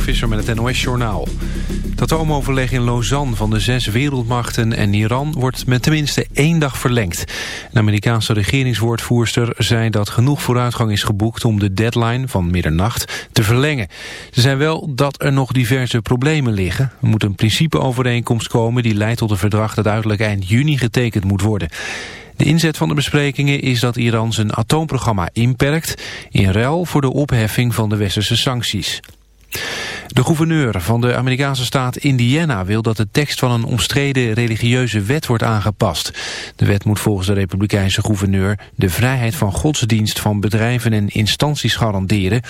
Visser met het NOS-journaal. Het atoomoverleg in Lausanne van de zes wereldmachten en Iran wordt met tenminste één dag verlengd. Een Amerikaanse regeringswoordvoerster zei dat genoeg vooruitgang is geboekt om de deadline van middernacht te verlengen. Ze zei wel dat er nog diverse problemen liggen. Er moet een principeovereenkomst komen die leidt tot een verdrag dat uiterlijk eind juni getekend moet worden. De inzet van de besprekingen is dat Iran zijn atoomprogramma inperkt... in ruil voor de opheffing van de westerse sancties. De gouverneur van de Amerikaanse staat Indiana wil dat de tekst van een omstreden religieuze wet wordt aangepast. De wet moet volgens de republikeinse gouverneur de vrijheid van godsdienst van bedrijven en instanties garanderen.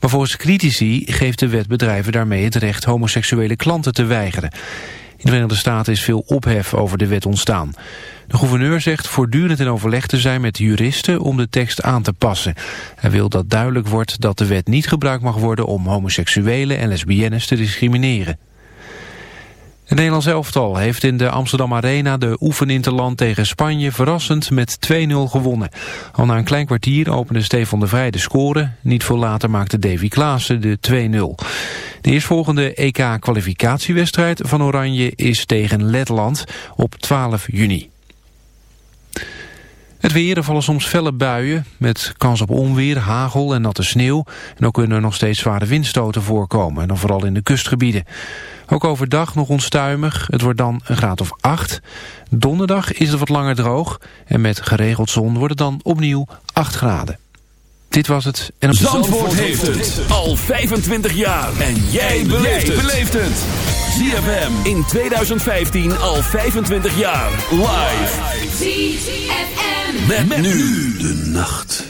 Maar volgens critici geeft de wet bedrijven daarmee het recht homoseksuele klanten te weigeren. In de Verenigde Staten is veel ophef over de wet ontstaan. De gouverneur zegt voortdurend in overleg te zijn met juristen om de tekst aan te passen. Hij wil dat duidelijk wordt dat de wet niet gebruikt mag worden om homoseksuelen en lesbiennes te discrimineren. Het Nederlands elftal heeft in de Amsterdam Arena de oefeninterland tegen Spanje verrassend met 2-0 gewonnen. Al na een klein kwartier opende Stefan de Vrij de score. Niet veel later maakte Davy Klaassen de 2-0. De eerstvolgende EK-kwalificatiewedstrijd van Oranje is tegen Letland op 12 juni. Het weer, er vallen soms felle buien met kans op onweer, hagel en natte sneeuw. En ook kunnen er nog steeds zware windstoten voorkomen, en dan vooral in de kustgebieden. Ook overdag nog onstuimig, het wordt dan een graad of 8. Donderdag is het wat langer droog en met geregeld zon wordt het dan opnieuw 8 graden. Dit was het. En op Zandvoort heeft het al 25 jaar. En jij beleeft het. ZFM in 2015 al 25 jaar. Live. ZFM. Met, met nu de nacht.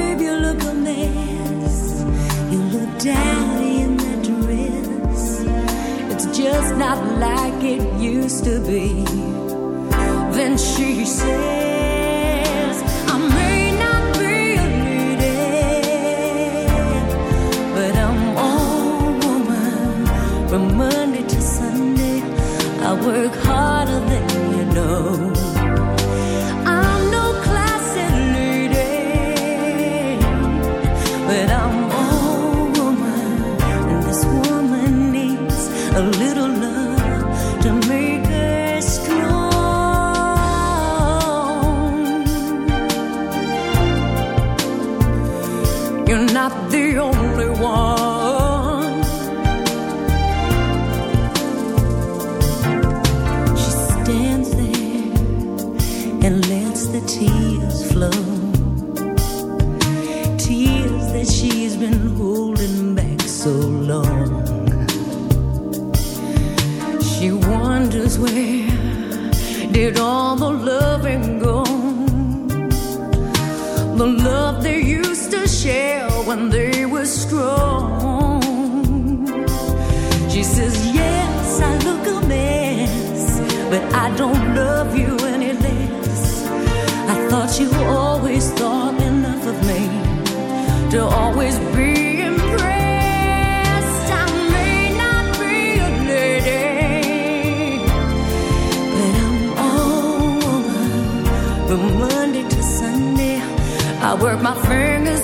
not like it used to be. Then she said. don't love you any less. I thought you always thought enough of me to always be. From Monday to Sunday, I work my fingers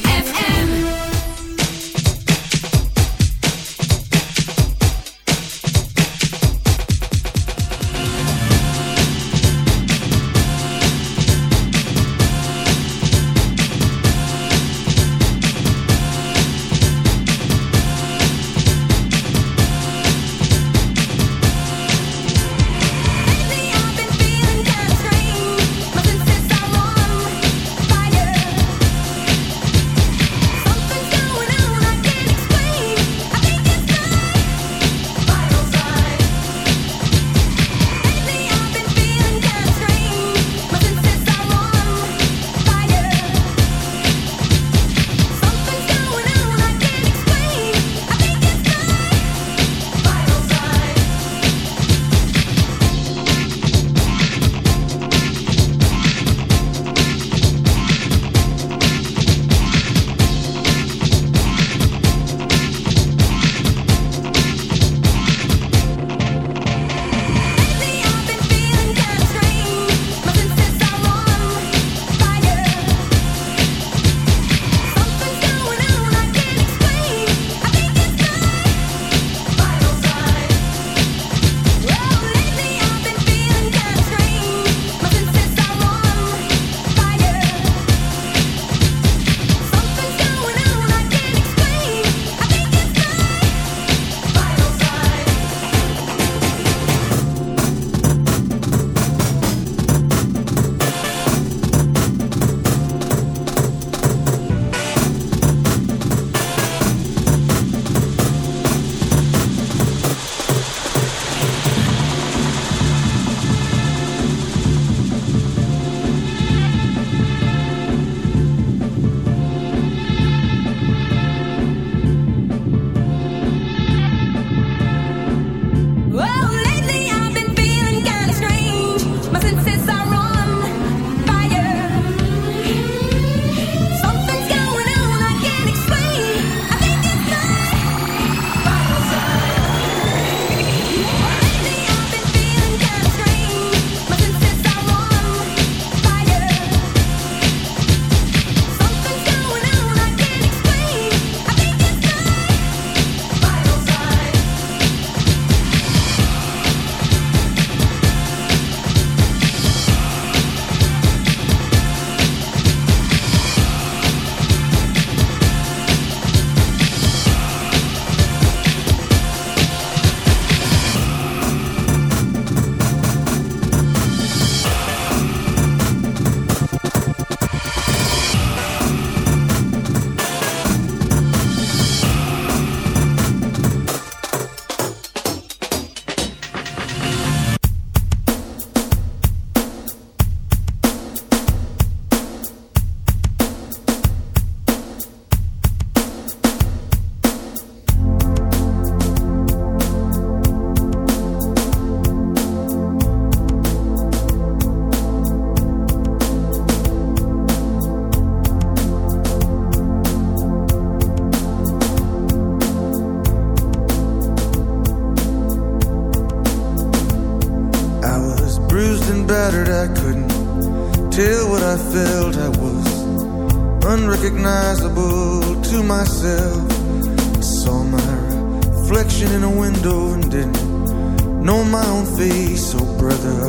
know my own face, oh brother.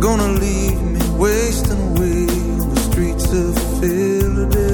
Gonna leave me wasting away on the streets of Philadelphia.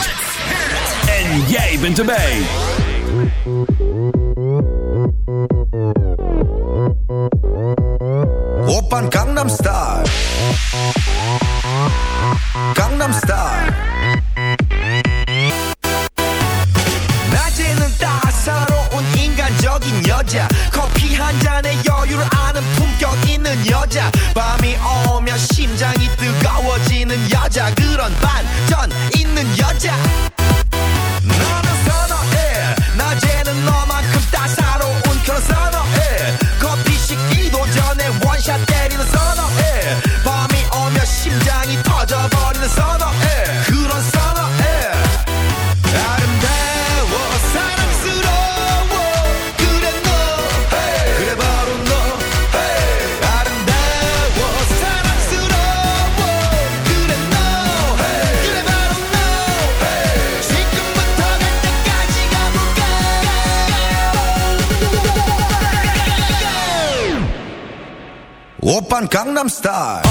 Gangnam Style